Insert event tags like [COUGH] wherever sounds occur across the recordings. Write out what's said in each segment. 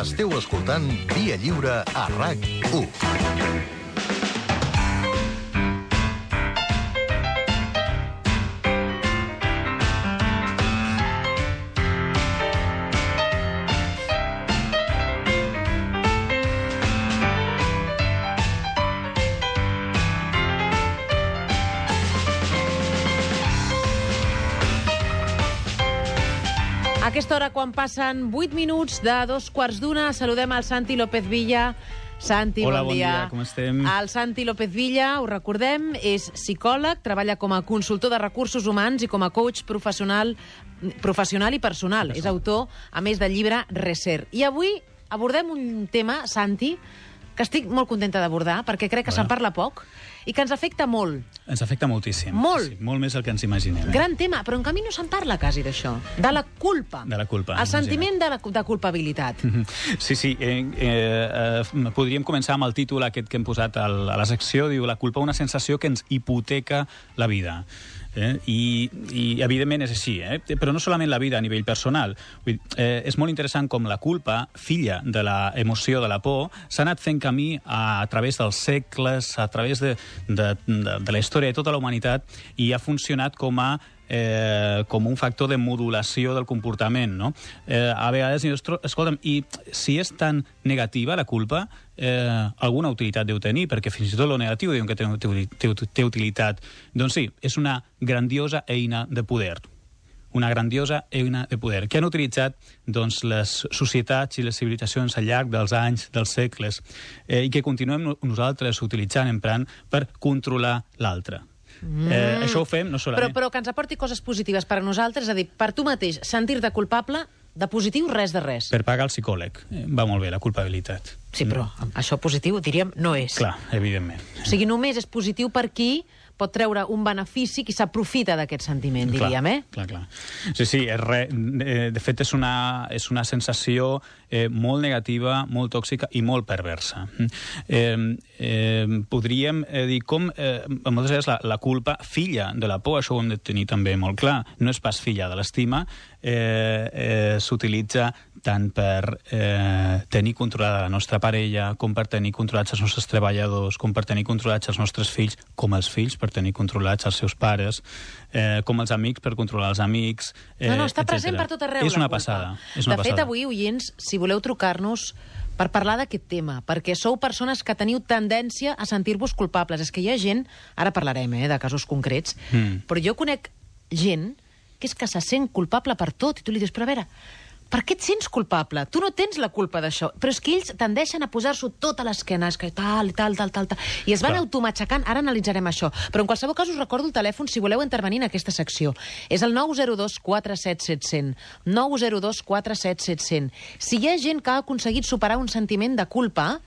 Esteu escoltant Via Lliure a RAC1. A aquesta hora, quan passen 8 minuts de dos quarts d'una, saludem al Santi López Villa. Santi, Hola, bon, bon dia, com estem? El Santi López Villa, ho recordem, és psicòleg, treballa com a consultor de recursos humans i com a coach professional, professional i personal. És autor, a més del llibre Reser. I avui abordem un tema, Santi, que estic molt contenta d'abordar, perquè crec que se'n parla poc i que ens afecta molt. Ens afecta moltíssim. Molt. Sí, molt més del que ens imaginem. Eh? Gran tema, però en canvi no se'n parla quasi d'això. De la culpa. De la culpa, El sentiment de, la, de culpabilitat. [LAUGHS] Sí, sí. Eh, eh, eh, podríem començar amb el títol aquest que hem posat a la secció. Diu, la culpa, una sensació que ens hipoteca la vida. Eh? I, I, evidentment, és així. Eh? Però no solament la vida a nivell personal. Vull, eh, és molt interessant com la culpa, filla de la emoció de la por, s'ha anat fent camí a, a través dels segles, a través de, de, de, de la història de tota la humanitat i ha funcionat com a eh, com un factor de modulació del comportament, no? Eh, a vegades dius, "Tro- escolta'm, i si és tan negativa la culpa, eh, alguna utilitat deu tenir, perquè fins i tot lo negatiu diuen que té, té, té, utilitat. Doncs sí, és una grandiosa eina de poder una grandiosa eina de poder que han utilitzat doncs, les societats i les civilitzacions al llarg dels anys, dels segles, eh, i que continuem no- nosaltres utilitzant, emprant, per controlar l'altre. Mm. Eh, això ho fem no Però, solament... però que ens aporti coses positives per a nosaltres, és a dir, per tu mateix, sentir-te culpable, de positiu, res de res. Per pagar el psicòleg. Eh, va molt bé, la culpabilitat. Sí, però això positiu, diríem, no és. Clar, evidentment. O sigui, només és positiu per qui pot treure un benefici, qui s'aprofita d'aquest sentiment, diríem, eh? Clar, clar. Sí, sí, és re, eh, de fet és una, és una sensació eh, molt negativa, molt tòxica i molt perversa. Eh, eh, podríem eh, dir com eh, moltes vegades la, la culpa filla de la por, això ho hem de tenir també molt clar, no és pas filla de l'estima, eh, eh, s'utilitza tant per eh, tenir controlada la nostra parella, com per tenir controlats els nostres treballadors, com per tenir controlats els nostres fills, com els fills per tenir controlats els seus pares, eh, com els amics per controlar els amics... Eh, No, no, està present etcètera. per tot arreu, És una passada. És una de fet, passada. avui, oients, si voleu trucar-nos per parlar d'aquest tema, perquè sou persones que teniu tendència a sentir-vos culpables. És que hi ha gent, ara parlarem eh, de casos concrets, Mm. però jo conec gent que és que se sent culpable per tot, i tu li dius, però a veure, per què et sents culpable? Tu no tens la culpa d'això. Però és que ells tendeixen a posar-s'ho tot a l'esquena, és que tal, tal, tal, tal, tal. I es van Clar. automatxacant, ara analitzarem això. Però en qualsevol cas us recordo el telèfon si voleu intervenir en aquesta secció. És el 902 47700. 902 47700. Si hi ha gent que ha aconseguit superar un sentiment de culpa,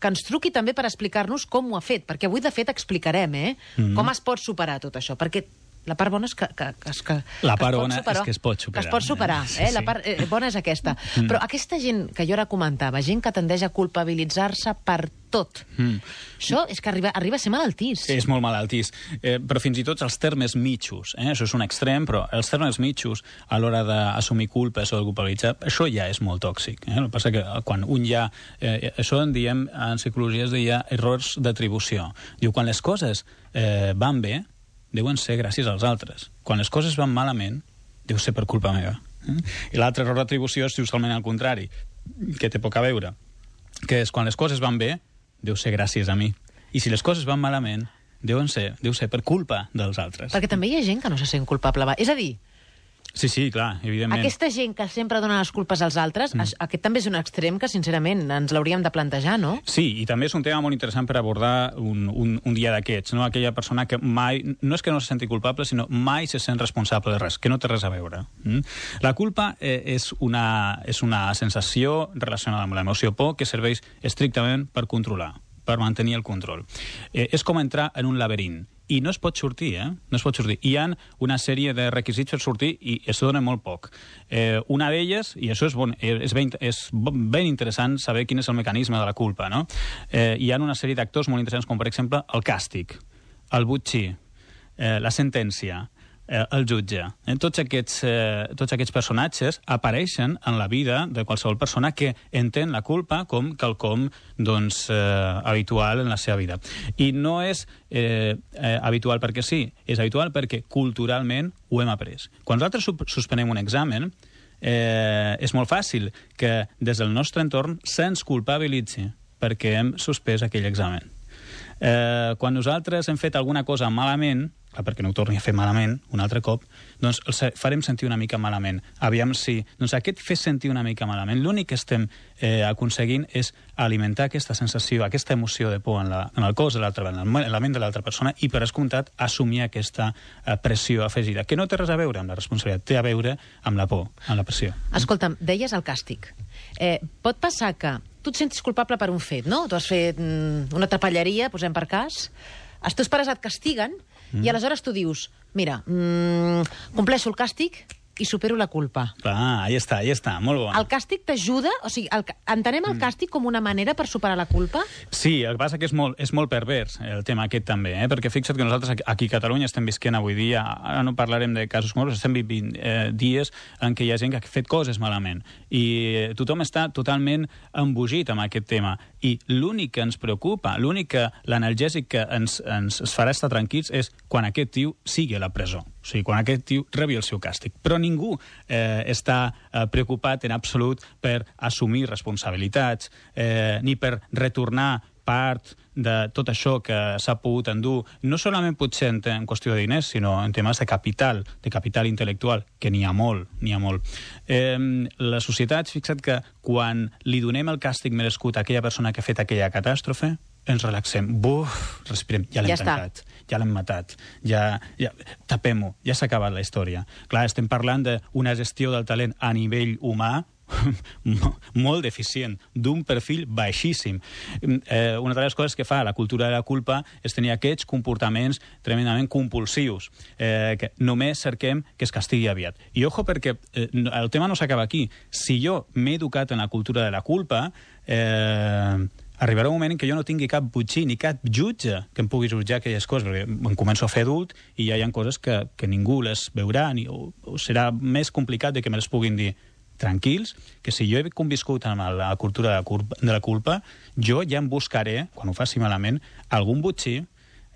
que ens truqui també per explicar-nos com ho ha fet, perquè avui, de fet, explicarem, eh? Mm. -hmm. Com es pot superar tot això, perquè la part bona és que, que, que, que, La que es part pot bona és superar, que es pot superar. Que es pot superar, Sí, eh? La sí. part eh, bona és aquesta. Mm. Però aquesta gent que jo ara comentava, gent que tendeix a culpabilitzar-se per tot, Mm. això és que arriba, arriba a ser malaltís. És molt malaltís. Eh, però fins i tot els termes mitjos, eh? això és un extrem, però els termes mitjos a l'hora d'assumir culpes o de culpabilitzar, això ja és molt tòxic. Eh? El que passa que quan un ja... Eh, això en diem, en psicologia es deia errors d'atribució. Diu, quan les coses eh, van bé, deuen ser gràcies als altres. Quan les coses van malament, deu ser per culpa meva. Eh? I l'altre error d'atribució és justament al contrari, que té poc a veure, que és quan les coses van bé, deu ser gràcies a mi. I si les coses van malament, deuen ser, deu ser per culpa dels altres. Perquè també hi ha gent que no se sent culpable. És a dir, Sí, sí, clar, evidentment. aquesta gent que sempre dona les culpes als altres, mm. aquest també és un extrem que, sincerament, ens l'hauríem de plantejar, no? Sí, i també és un tema molt interessant per abordar un, un, un dia d'aquests, no? aquella persona que mai, no és que no se senti culpable, sinó mai se sent responsable de res, que no té res a veure. Mm? La culpa eh, és, una, és una sensació relacionada amb l'emoció por que serveix estrictament per controlar, per mantenir el control. Eh, és com entrar en un laberint i no es pot sortir, eh? No es pot sortir. Hi ha una sèrie de requisits per sortir i es dona molt poc. Eh, una d'elles, i això és, bon, eh, és, ben, és ben interessant saber quin és el mecanisme de la culpa, no? Eh, hi ha una sèrie d'actors molt interessants, com per exemple el càstig, el butxí, eh, la sentència, eh, el jutge. Eh, tots, aquests, eh, tots aquests personatges apareixen en la vida de qualsevol persona que entén la culpa com quelcom doncs, eh, habitual en la seva vida. I no és eh, eh, habitual perquè sí, és habitual perquè culturalment ho hem après. Quan nosaltres suspenem un examen, eh, és molt fàcil que des del nostre entorn se'ns culpabilitzi perquè hem suspès aquell examen. Eh, quan nosaltres hem fet alguna cosa malament, perquè no ho torni a fer malament un altre cop, doncs els farem sentir una mica malament. Aviam si... Doncs aquest fer sentir una mica malament, l'únic que estem eh, aconseguint és alimentar aquesta sensació, aquesta emoció de por en, la, en el cos de l'altra en, en la ment de l'altra persona i, per escomptat, assumir aquesta eh, pressió afegida, que no té res a veure amb la responsabilitat, té a veure amb la por, amb la pressió. Escolta'm, deies el càstig. Eh, pot passar que tu et sentis culpable per un fet, no? Tu has fet mm, una trapelleria, posem per cas, els teus pares et castiguen mm. i aleshores tu dius, mira, mm, compleixo el càstig i supero la culpa. Clar, ahí està, ahí està, molt bo. El càstig t'ajuda? O sigui, el, entenem el mm. càstig com una manera per superar la culpa? Sí, el que passa que és molt, és molt pervers, el tema aquest també, eh? perquè fixa't que nosaltres aquí a Catalunya estem visquent avui dia, ara no parlarem de casos morts, estem vivint eh, dies en què hi ha gent que ha fet coses malament i tothom està totalment embogit amb aquest tema i l'únic que ens preocupa, l'únic que l'analgèsic que ens, ens farà estar tranquils és quan aquest tio sigui a la presó. O sigui, quan aquest tio rebi el seu càstig. Però ningú eh, està eh, preocupat en absolut per assumir responsabilitats, eh, ni per retornar part de tot això que s'ha pogut endur, no solament potser en, en qüestió de diners, sinó en temes de capital, de capital intel·lectual, que n'hi ha molt, n'hi ha molt. Eh, la societat, fixa't que quan li donem el càstig merescut a aquella persona que ha fet aquella catàstrofe, ens relaxem, buf, respirem, ja l'hem ja tancat, ja l'hem matat, ja, ja tapem-ho, ja s'ha acabat la història. Clar, estem parlant d'una gestió del talent a nivell humà [LAUGHS] molt deficient, d'un perfil baixíssim. Eh, una de les coses que fa la cultura de la culpa és tenir aquests comportaments tremendament compulsius, eh, que només cerquem que es castigui aviat. I ojo perquè eh, el tema no s'acaba aquí. Si jo m'he educat en la cultura de la culpa, eh, arribarà un moment en què jo no tingui cap butxí ni cap jutge que em pugui jutjar aquelles coses, perquè em començo a fer adult i ja hi ha coses que, que ningú les veurà ni, o, o serà més complicat de que me les puguin dir tranquils, que si jo he conviscut amb la cultura de la, culpa, de la culpa, jo ja em buscaré, quan ho faci malament, algun butxí,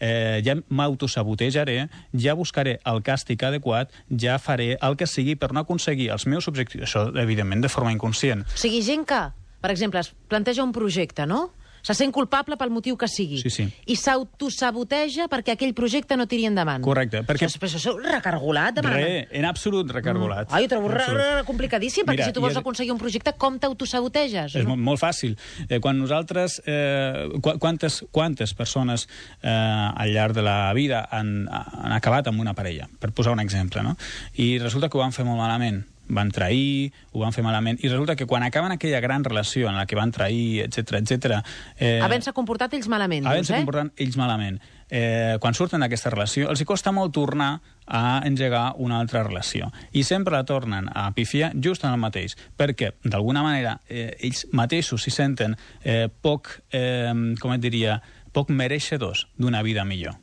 eh, ja m'autosabotejaré, ja buscaré el càstig adequat, ja faré el que sigui per no aconseguir els meus objectius, això, evidentment, de forma inconscient. O sigui, gent que per exemple, es planteja un projecte, no? se sent culpable pel motiu que sigui. Sí, sí. I s'autosaboteja perquè aquell projecte no tiri endavant. Correcte. Perquè... Això, això és recargolat, demana. Re, en absolut recargolat. Mm. Ai, ho trobo re, re, complicadíssim, perquè Mira, si tu vols és... aconseguir un projecte, com t'autosaboteges? És no? molt fàcil. Eh, quan nosaltres... Eh, quantes, quantes persones eh, al llarg de la vida han, han acabat amb una parella, per posar un exemple, no? I resulta que ho van fer molt malament van trair, ho van fer malament, i resulta que quan acaben aquella gran relació en la que van trair, etc etc. Eh, Havent-se comportat ells malament, havent eh? comportat ells malament. Eh, quan surten d'aquesta relació, els hi costa molt tornar a engegar una altra relació. I sempre la tornen a pifiar just en el mateix, perquè, d'alguna manera, eh, ells mateixos s'hi senten eh, poc, eh, com et diria, poc mereixedors d'una vida millor.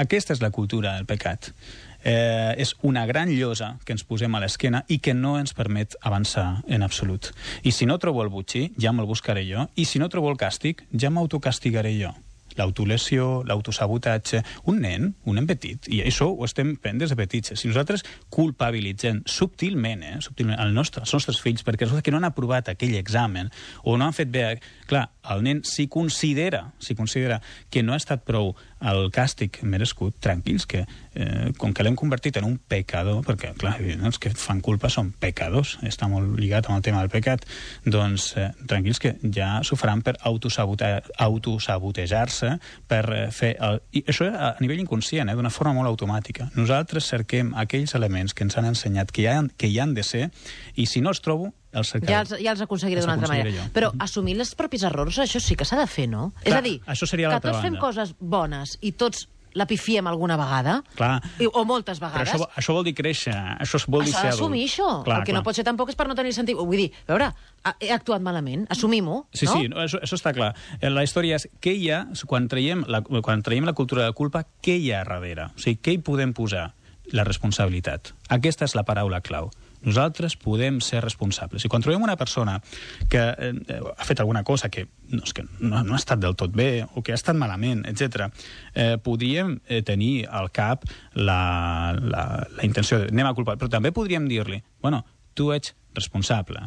Aquesta és la cultura del pecat eh, és una gran llosa que ens posem a l'esquena i que no ens permet avançar en absolut. I si no trobo el butxí, ja me'l buscaré jo, i si no trobo el càstig, ja m'autocastigaré jo l'autolesió, l'autosabotatge... Un nen, un nen petit, i això ho estem fent des de petits. Si nosaltres culpabilitzem subtilment, eh, subtilment el nostre, els nostres fills perquè resulta que no han aprovat aquell examen o no han fet bé... Clar, el nen si considera, si considera que no ha estat prou el càstig merescut, tranquils, que eh, com que l'hem convertit en un pecador, perquè, clar, els que fan culpa són pecadors, està molt lligat amb el tema del pecat, doncs eh, tranquils que ja s'ho faran per autosabotejar-se, per eh, fer... El... I això a nivell inconscient, eh, d'una forma molt automàtica. Nosaltres cerquem aquells elements que ens han ensenyat que hi han, que hi han de ser, i si no els trobo, els ja, els, ja els aconseguiré d'una altra manera. Jo. Però assumir els propis errors, això sí que s'ha de fer, no? Clar, és a dir, això seria que tots banda. fem coses bones i tots la pifiem alguna vegada, clar. O moltes vegades. Però això, això vol dir créixer, això vol dir ser adult. això, clar, el que clar. no pot ser tampoc és per no tenir sentit. Vull dir, a veure, he actuat malament, assumim-ho, sí, no? Sí, sí, això, això està clar. Eh, la història és què hi ha, quan traiem la, quan traiem la cultura de culpa, què hi ha darrere? O sigui, què hi podem posar? la responsabilitat. Aquesta és la paraula clau. Nosaltres podem ser responsables. I quan trobem una persona que eh, ha fet alguna cosa que, no, és que no, no ha estat del tot bé o que ha estat malament, etc., eh, podríem eh, tenir al cap la, la, la intenció de anem a culpar, però també podríem dir-li, bueno, tu ets responsable.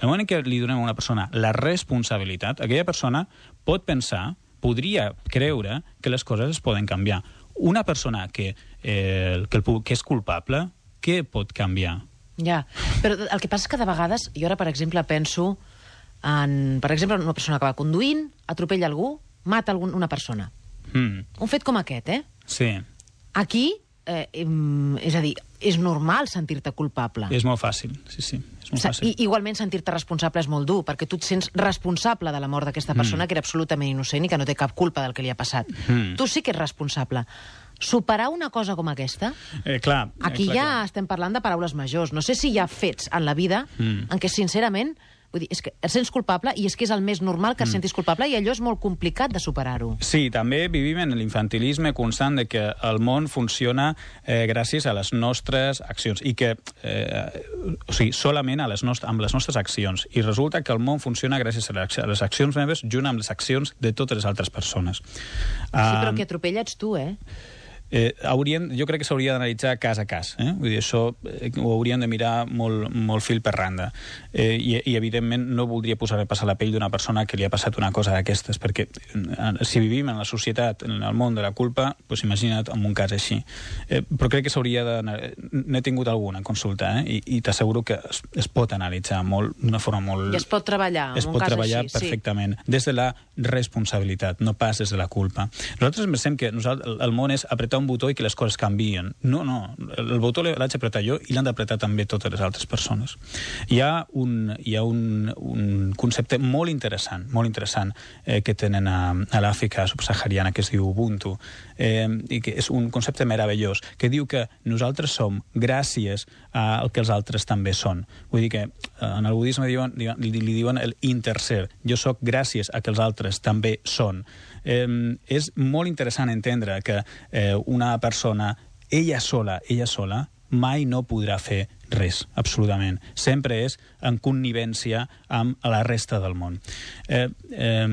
El moment en què li donem a una persona la responsabilitat, aquella persona pot pensar, podria creure que les coses es poden canviar. Una persona que, eh, que, el, que és culpable, què pot canviar? Ja, però el que passa és que de vegades, jo ara, per exemple, penso en, per exemple, una persona que va conduint, atropella algú, mata algun, una persona. Mm. Un fet com aquest, eh? Sí, Aquí, eh, és a dir, és normal sentir-te culpable. és molt fàcil, sí, sí, és molt fàcil. I, igualment sentir-te responsable és molt dur, perquè tu et sents responsable de la mort d'aquesta persona, que era absolutament innocent i que no té cap culpa del que li ha passat. Mm. Tu sí que ets responsable. Superar una cosa com aquesta, Eh, clar, aquí eh, clar, ja estem parlant de paraules majors. No sé si hi ha fets en la vida Mm. en què, sincerament, vull dir, és que et sents culpable i és que és el més normal que et sentis culpable i allò és molt complicat de superar-ho. Sí, també vivim en l'infantilisme constant de que el món funciona eh, gràcies a les nostres accions i que, eh, o sigui, solament a les nost amb les nostres accions. I resulta que el món funciona gràcies a les, a les accions meves junt amb les accions de totes les altres persones. Sí, però Ah, qui atropella ets tu, eh? Eh, haurien, jo crec que s'hauria d'analitzar cas a cas. Eh? Vull dir, això eh, ho hauríem de mirar molt, molt fil per randa. Eh, i, I, evidentment, no voldria posar-me a passar la pell d'una persona que li ha passat una cosa d'aquestes, perquè eh, si vivim en la societat, en el món de la culpa, doncs imagina't en un cas així. Eh, però crec que s'hauria de... N'he tingut alguna consulta, eh? i, i t'asseguro que es, es pot analitzar molt, d'una forma molt... I es pot treballar en es un pot cas treballar així, sí. perfectament, des de la responsabilitat, no pas des de la culpa. Nosaltres pensem que nosaltres, el món és apretar un botó i que les coses canvien. No, no, el, botó l'haig d'apretar jo i l'han d'apretar també totes les altres persones. Hi ha un, hi ha un, un concepte molt interessant, molt interessant, eh, que tenen a, a l'Àfrica subsahariana, que es diu Ubuntu, eh, i que és un concepte meravellós, que diu que nosaltres som gràcies al que els altres també són. Vull dir que eh, en el budisme diuen, li, li diuen el interser. Jo sóc gràcies a que els altres també són. Eh, és molt interessant entendre que eh, una persona, ella sola, ella sola, mai no podrà fer res, absolutament. Sempre és en connivència amb la resta del món. Eh, eh,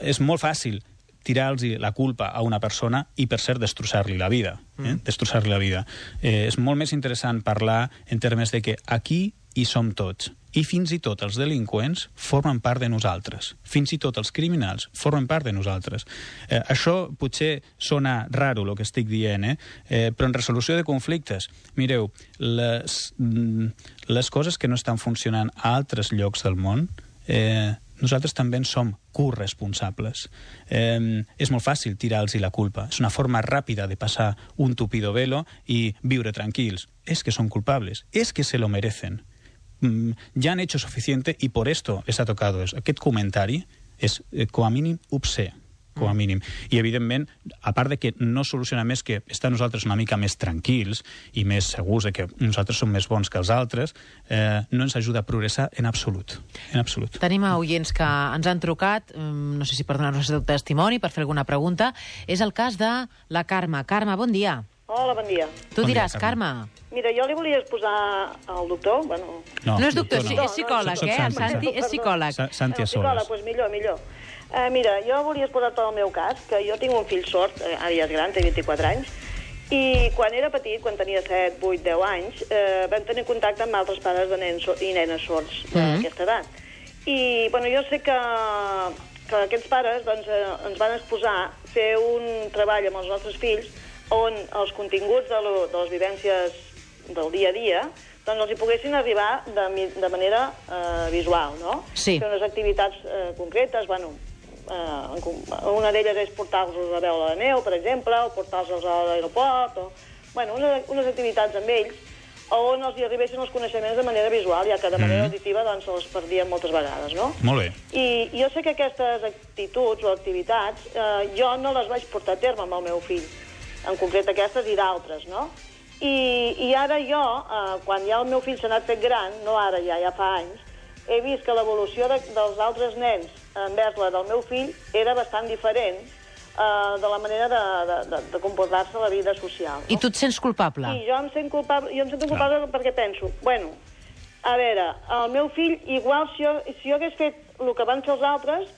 és molt fàcil tirar-los la culpa a una persona i, per cert, destrossar-li la vida. Eh? Mm. Destrossar-li la vida. Eh, és molt més interessant parlar en termes de que aquí hi som tots. I fins i tot els delinqüents formen part de nosaltres. Fins i tot els criminals formen part de nosaltres. Eh, això potser sona raro, el que estic dient, eh? Eh, però en resolució de conflictes, mireu, les, mm, les coses que no estan funcionant a altres llocs del món eh, nosaltres també en som corresponsables. Eh, és molt fàcil tirar-los la culpa. És una forma ràpida de passar un tupido velo i viure tranquils. És que són culpables, és que se lo merecen. Mm, ja han hecho suficiente y por esto ha tocado eso. Aquest comentari és, eh, com a mínim, obscè com a mínim. I, evidentment, a part de que no soluciona més que estar nosaltres una mica més tranquils i més segurs de que nosaltres som més bons que els altres, eh, no ens ajuda a progressar en absolut. En absolut. Tenim a oients que ens han trucat, mm, no sé si per donar-nos el testimoni, per fer alguna pregunta. És el cas de la Carme. Carme, bon dia. Hola, bon dia. Tu Bon dia, diràs, Carme. Carme. Mira, jo li volia exposar al doctor, bueno... No, és doctor, no. sí, és psicòleg, Soc eh? Santi. Santi és psicòleg. Sa Santi Eh, psicòleg, Assoles. doncs millor, millor. Eh, mira, jo volia exposar tot el meu cas, que jo tinc un fill sord, eh, ara ja és gran, té 24 anys, i quan era petit, quan tenia 7, 8, 10 anys, eh, vam tenir contacte amb altres pares de nens so- i nenes sords d'aquesta edat. I, bueno, jo sé que, que aquests pares doncs, eh, ens van exposar fer un treball amb els nostres fills on els continguts de, lo, de les vivències del dia a dia doncs els hi poguessin arribar de, de manera eh, visual, no? Sí. Fer unes activitats eh, concretes, bueno, eh, una d'elles és portar-los a veure la neu, per exemple, o portar-los a l'aeroport, o... Bueno, unes, unes activitats amb ells on els hi arribessin els coneixements de manera visual, ja que de manera Mhm. auditiva doncs, se'ls perdien moltes vegades, no? Molt bé. I jo sé que aquestes actituds o activitats eh, jo no les vaig portar a terme amb el meu fill, en concret aquestes i d'altres, no? I, I ara jo, eh, quan ja el meu fill s'ha anat fet gran, no ara ja, ja fa anys, he vist que l'evolució de, dels altres nens envers la del meu fill era bastant diferent, uh, de la manera de, de, de, de comportar-se a la vida social. I tu et sents culpable? Sí, jo em sento culpable, jo em sento culpable perquè penso, bueno, a veure, el meu fill, igual si jo, si jo hagués fet el que van fer els altres,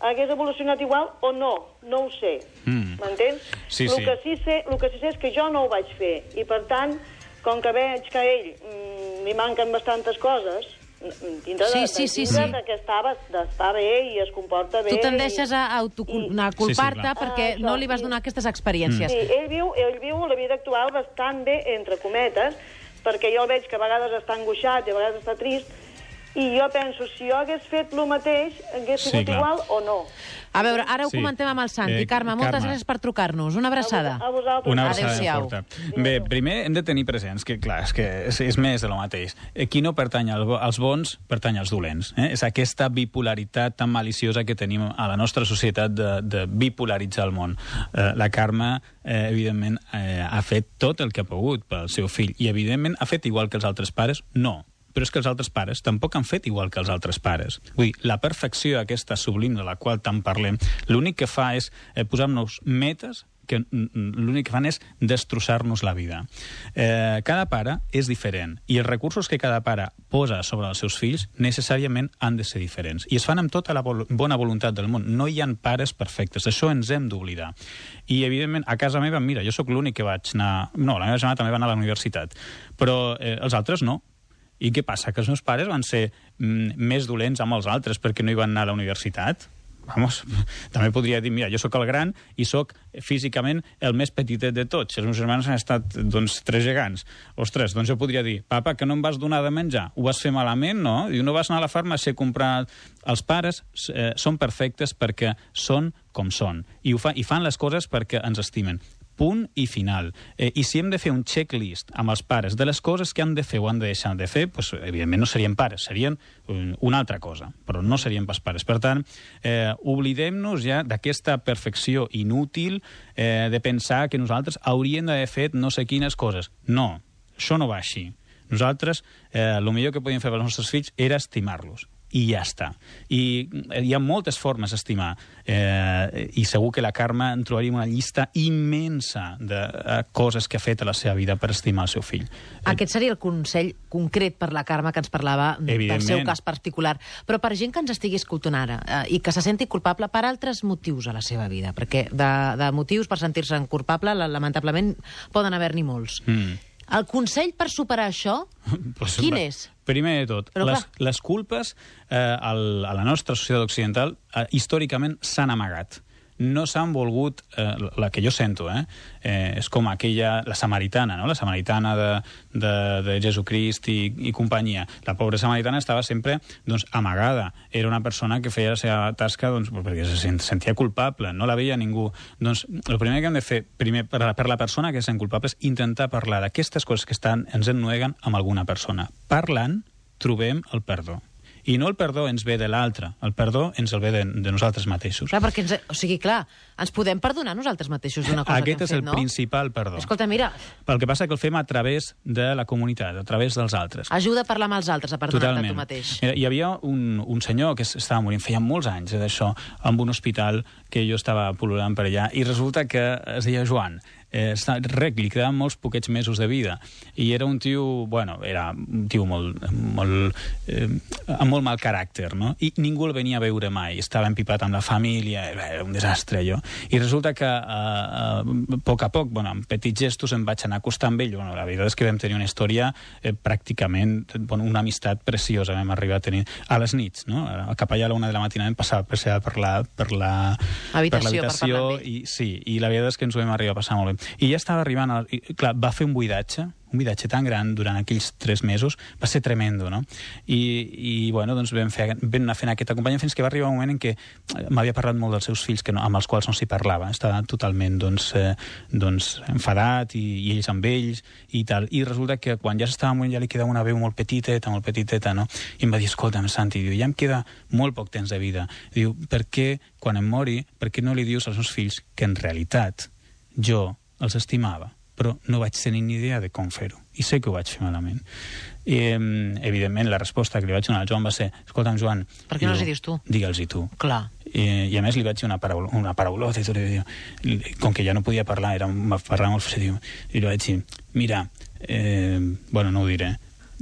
hagués evolucionat igual o no, no ho sé. Mm. M'entens? Sí, el sí. Que sí sé, el que sí sé és que jo no ho vaig fer, i per tant, com que veig que a ell mm, li manquen bastantes coses, mm, tindrà Sí, de, sí, sí, sí. de que estava, d'estar bé i es comporta bé. Tu tendeixes i- a, autocul- i- a culpar-te clar. perquè Ah, no això, li vas sí. donar aquestes experiències. Sí, ell viu, ell viu la vida actual bastant bé, entre cometes, perquè jo el veig que a vegades està angoixat i a vegades està trist, i jo penso, si jo hagués fet el mateix, hagués Sí, sigut clar. igual o no. A veure, ara ho Sí. comentem amb el Santi. Eh, Carme, moltes Carme. gràcies per trucar-nos. Una abraçada. A vosaltres. Una abraçada forta. Bé, primer hem de tenir presents que, clar, és que és, és més de lo mateix. Eh, Qui no pertany als bons, pertany als dolents. Eh? És aquesta bipolaritat tan maliciosa que tenim a la nostra societat de, de bipolaritzar el món. Eh, la Carme, eh, evidentment, eh, ha fet tot el que ha pogut pel seu fill. I, evidentment, ha fet igual que els altres pares? No però és que els altres pares tampoc han fet igual que els altres pares. Vull dir, la perfecció aquesta sublim de la qual tant parlem, l'únic que fa és eh, posar-nos metes que mm, mm, l'únic que fan és destrossar-nos la vida. Eh, cada pare és diferent i els recursos que cada pare posa sobre els seus fills necessàriament han de ser diferents i es fan amb tota la vol bona voluntat del món. No hi han pares perfectes, això ens hem d'oblidar. I, evidentment, a casa meva, mira, jo sóc l'únic que vaig anar... No, la meva germana també va anar a la universitat, però eh, els altres no. I què passa? Que els meus pares van ser mm, més dolents amb els altres perquè no hi van anar a la universitat? Vamos, [LAUGHS] també podria dir, mira, jo sóc el gran i sóc físicament el més petitet de tots. Els meus germans han estat, doncs, tres gegants. Ostres, doncs jo podria dir, papa, que no em vas donar de menjar? Ho vas fer malament, no? Diu, no vas anar a la farmàcia a comprar... Els pares eh, són perfectes perquè són com són i, ho fa, i fan les coses perquè ens estimen punt i final. Eh, I si hem de fer un checklist amb els pares de les coses que han de fer o han de deixar de fer, doncs, evidentment no serien pares, serien un, una altra cosa, però no serien pas pares. Per tant, eh, oblidem-nos ja d'aquesta perfecció inútil eh, de pensar que nosaltres hauríem d'haver fet no sé quines coses. No, això no va així. Nosaltres, eh, el millor que podíem fer pels nostres fills era estimar-los i ja està. I eh, hi ha moltes formes d'estimar, eh, i segur que la Carme en trobaria una llista immensa de eh, coses que ha fet a la seva vida per estimar el seu fill. Aquest seria el consell concret per la Carme que ens parlava del seu cas particular. Però per gent que ens estigui escoltant ara eh, i que se senti culpable per altres motius a la seva vida, perquè de, de motius per sentir-se culpable, la- lamentablement, poden haver-n'hi molts. Mm. El consell per superar això, [LAUGHS] Pues, quin és? Primer de tot, Però les, clar. les culpes eh, al, a la nostra societat occidental eh, històricament s'han amagat. No s'han volgut, eh, la que jo sento, eh, eh, és com aquella, la samaritana, no? la samaritana de, de, de Jesucrist i, i companyia. La pobra samaritana estava sempre doncs, amagada. Era una persona que feia la seva tasca doncs, perquè se sent- sentia culpable, no la veia ningú. Doncs el primer que hem de fer, primer, per, per la persona que sent culpable, és intentar parlar d'aquestes coses que estan, ens ennueguen amb alguna persona. Parlant, trobem el perdó. I no el perdó ens ve de l'altre, el perdó ens el ve de, de nosaltres mateixos. Clar, perquè ens, o sigui, clar, ens podem perdonar nosaltres mateixos d'una cosa Aquest que hem és fet, el no? principal perdó. Escolta, mira, El que passa que el fem a través de la comunitat, a través dels altres. ajuda a parlar amb els altres, a perdonar-te a tu mateix. Mira, hi havia un, un senyor que es- estava morint, feia molts anys eh, d'això, en un hospital que jo estava pol·lulant per allà, i resulta que es deia Joan, eh, està rec, li quedaven molts poquets mesos de vida, i era un tio, bueno, era un tio molt, molt, eh, amb molt mal caràcter, no? I ningú el venia a veure mai, estava empipat amb la família, era un desastre, allò. I resulta que eh, eh, a poc a poc, bueno, amb petits gestos em vaig anar acostant amb ell, bueno, la veritat és que vam tenir una història eh, pràcticament, bueno, una amistat preciosa vam arribar a tenir a les nits, no? Cap allà a la una de la matina vam passar per, per la, per la Habitació, per l'habitació i, sí, i la veritat és que ens ho vam arribar a passar molt bé. I ja estava arribant, a, i, clar, va fer un buidatge, un buidatge tan gran durant aquells tres mesos, va ser tremendo, no? I, i bueno, doncs vam, fer, vam anar fent aquest acompanyament fins que va arribar un moment en què eh, m'havia parlat molt dels seus fills que no, amb els quals no s'hi parlava. Estava totalment doncs, eh, doncs, enfadat i, i ells amb ells i tal. I resulta que quan ja s'estava morint ja li quedava una veu molt petiteta, molt petiteta, no? I em va dir, escolta'm, Santi, diu, ja em queda molt poc temps de vida. Diu, per què, quan em mori, per què no li dius als meus fills que en realitat jo els estimava, però no vaig tenir ni idea de com fer-ho. I sé que ho vaig fer malament. I, evidentment, la resposta que li vaig donar al Joan va ser escolta'm, Joan... Per què no els hi dius tu? Digue'ls-hi tu. Clar. I, i a més li vaig dir una, paraula, una paraulota i tot, i, com que ja no podia parlar, era, un- parlava molt fred, i li vaig dir, mira, eh, bueno, no ho diré,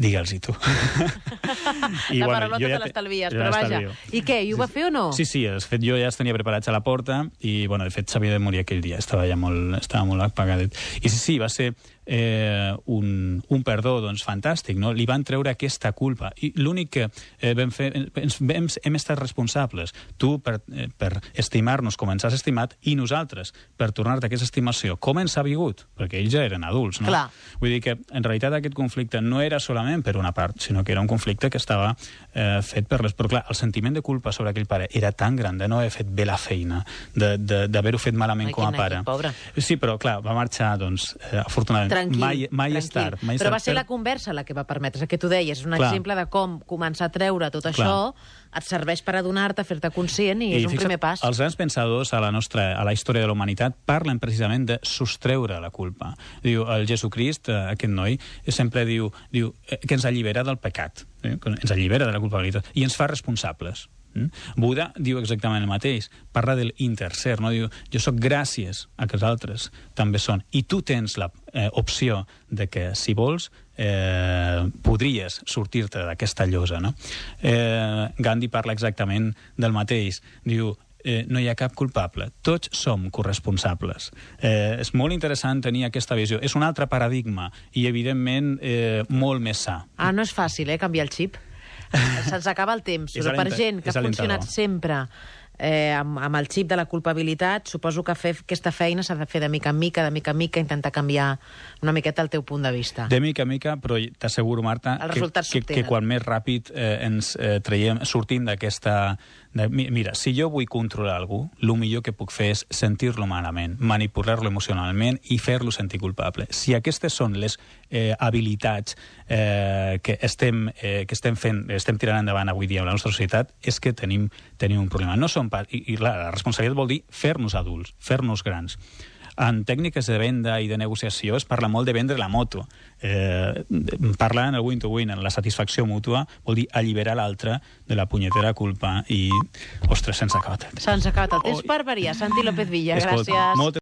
digue'ls-hi tu. [LAUGHS] la paraulota jo te te- l'estalvies, però vaja. I què, i ho va fer o no? Sí, sí, de fet jo ja els tenia preparats a la porta i, bueno, de fet s'havia de morir aquell dia, estava ja molt, estava molt apagadet. I sí, sí, va ser eh, un, un perdó doncs, fantàstic, no? Li van treure aquesta culpa. I l'únic que eh, vam fer, ens, hem, hem estat responsables, tu per, eh, per estimar-nos com ens has estimat i nosaltres per tornar-te aquesta estimació com ens ha vingut, perquè ells ja eren adults, no? Clar. Vull dir que en realitat aquest conflicte no era solament per una part, sinó que era un conflicte que estava eh, fet per les... Però clar, el sentiment de culpa sobre aquell pare era tan gran de no haver fet bé la feina, de- de- d'haver-ho fet malament Ai, com a pare. pobre. Sí, però clar, va marxar, doncs, eh, afortunadament. Tranquil, mai, mai és tranquil. tard. Mai és Però tard, va ser la conversa la que va permetre, és que tu deies, és un Clar. exemple de com començar a treure tot això, et serveix per adonar-te, fer-te conscient, i, és un fixa't, primer pas. Els grans pensadors a la, nostra, a la història de la humanitat parlen precisament de sostreure la culpa. Diu, el Jesucrist, eh, aquest noi, sempre diu, diu eh, que ens allibera del pecat, eh? que ens allibera de la culpabilitat i ens fa responsables. Mm? Buda diu exactament el mateix, parla del interser, no? diu, jo sóc gràcies a que els altres també són, i tu tens la eh, de que, si vols, eh, podries sortir-te d'aquesta llosa. No? Eh, Gandhi parla exactament del mateix, diu, eh, no hi ha cap culpable, tots som corresponsables. Eh, és molt interessant tenir aquesta visió. És un altre paradigma i, evidentment, eh, molt més sa. Ah, no és fàcil, eh, canviar el xip. Se'ns acaba el temps, però per gent que ha funcionat sempre eh, amb, amb el xip de la culpabilitat, suposo que fer aquesta feina s'ha de fer de mica en mica, de mica en mica, intentar canviar una miqueta el teu punt de vista. De mica en mica, però t'asseguro, Marta, que, que, que quan més ràpid eh, ens eh, traiem, sortim d'aquesta... De, mi- mira, si jo vull controlar algú, el millor que puc fer és sentir-lo malament, manipular-lo emocionalment i fer-lo sentir culpable. Si aquestes són les eh, habilitats eh, que, estem, eh, que estem, fent, estem tirant endavant avui dia en la nostra societat, és que tenim, tenim un problema. No som pas, i, i la, la responsabilitat vol dir fer-nos adults, fer-nos grans. En tècniques de venda i de negociació es parla molt de vendre la moto. Eh, parlar en el win-to-win, en la satisfacció mútua, vol dir alliberar l'altre de la punyetera culpa i, ostres, se'ns ha acabat el temps. Se'ns ha acabat el temps per variar. Santi López Villa, Escolta, gràcies. moltes